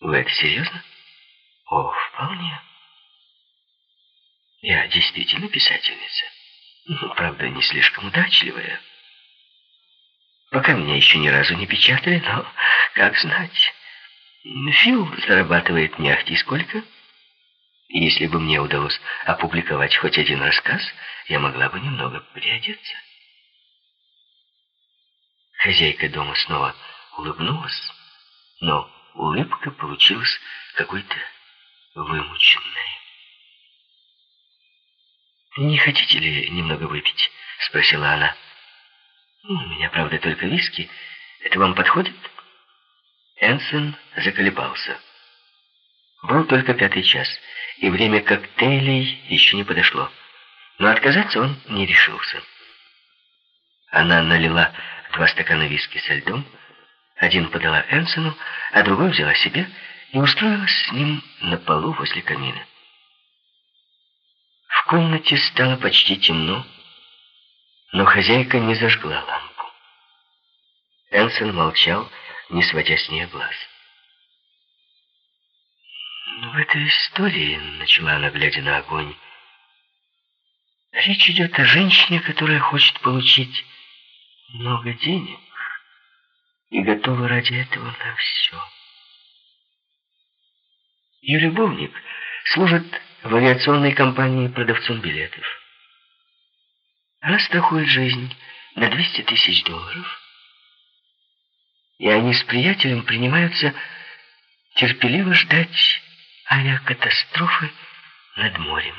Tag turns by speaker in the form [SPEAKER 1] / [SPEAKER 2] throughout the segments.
[SPEAKER 1] Вы это серьезно? О, вполне. Я действительно писательница. Ну, правда, не слишком удачливая. Пока меня еще ни разу не печатали, но как знать. Фил зарабатывает не ахти сколько. Если бы мне удалось опубликовать хоть один рассказ, я могла бы немного приодеться. Хозяйка дома снова улыбнулась, но улыбка получилась какой-то вымученной. «Не хотите ли немного выпить?» — спросила она. «У меня, правда, только виски. Это вам подходит?» Энсон заколебался. Был только пятый час, и время коктейлей еще не подошло. Но отказаться он не решился. Она налила два стакана виски со льдом, один подала Энсону, а другой взяла себе и устроилась с ним на полу возле камина. В комнате стало почти темно, но хозяйка не зажгла лампу. Энсон молчал, не сводя с нее глаз. «В этой истории, — начала она, глядя на огонь, — речь идет о женщине, которая хочет получить много денег и готова ради этого на все. Ее любовник служит в авиационной компании продавцом билетов. Она страхует жизнь на 200 тысяч долларов, и они с приятелем принимаются терпеливо ждать авиакатастрофы над морем.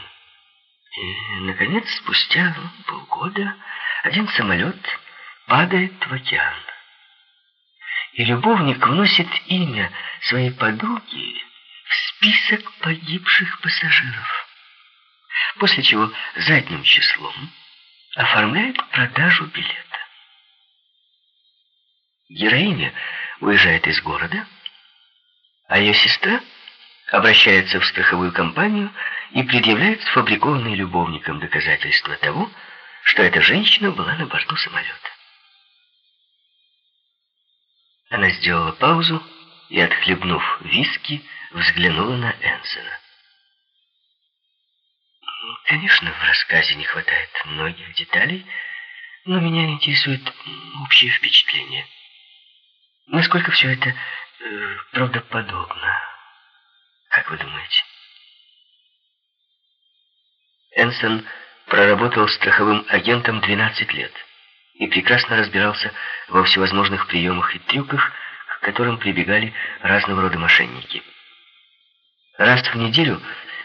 [SPEAKER 1] И, наконец, спустя полгода один самолет падает в океан. И любовник вносит имя своей подруги в список погибших пассажиров, после чего задним числом оформляет продажу билета. Героиня уезжает из города, а ее сестра обращается в страховую компанию и предъявляет сфабрикованные любовником доказательства того, что эта женщина была на борту самолета. Она сделала паузу и, отхлебнув виски, взглянула на Энсона. Конечно, в рассказе не хватает многих деталей, но меня интересует общее впечатление. Насколько все это э, правдоподобно? Как вы думаете? Энсон проработал страховым агентом 12 лет и прекрасно разбирался во всевозможных приемах и трюках, к которым прибегали разного рода мошенники. Раз в неделю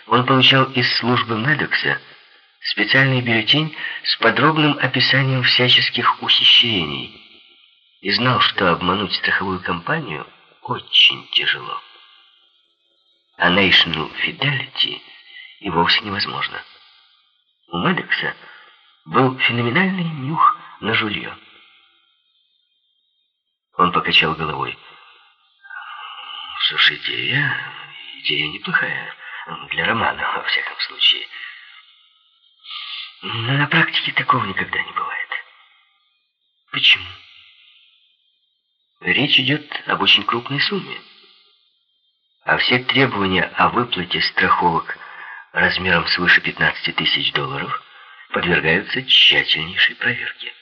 [SPEAKER 1] он получал из службы Медокса специальный бюллетень с подробным описанием всяческих ухищрений и знал, что обмануть страховую компанию очень тяжело. А National Fidelity и вовсе невозможно. У Медекса был феноменальный нюх на жулье. Он покачал головой. Что идея, идея неплохая. Для романа, во всяком случае. Но на практике такого никогда не бывает. Почему? Речь идет об очень крупной сумме. А все требования о выплате страховок размером свыше 15 тысяч долларов подвергаются тщательнейшей проверке.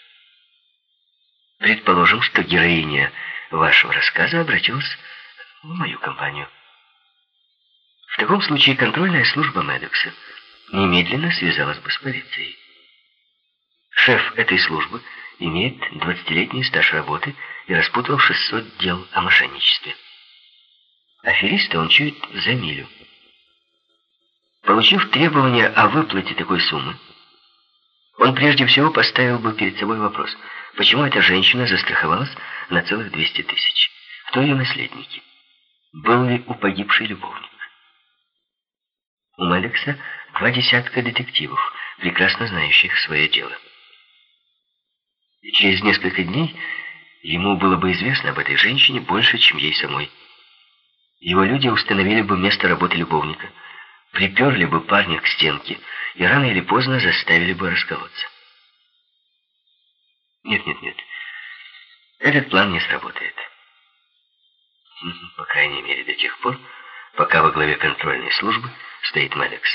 [SPEAKER 1] Предположим, что героиня вашего рассказа обратилась в мою компанию. В таком случае контрольная служба Медекса немедленно связалась бы с полицией. Шеф этой службы имеет 20-летний стаж работы и распутал 600 дел о мошенничестве. Афериста он чует за милю. Получив требования о выплате такой суммы, он прежде всего поставил бы перед собой вопрос, почему эта женщина застраховалась на целых 200 тысяч? Кто ее наследники? Был ли у погибшей любовник? У Малекса два десятка детективов, прекрасно знающих свое дело. И через несколько дней ему было бы известно об этой женщине больше, чем ей самой. Его люди установили бы место работы любовника – приперли бы парня к стенке и рано или поздно заставили бы расколоться. Нет, нет, нет. Этот план не сработает. По крайней мере, до тех пор, пока во главе контрольной службы стоит Медекс.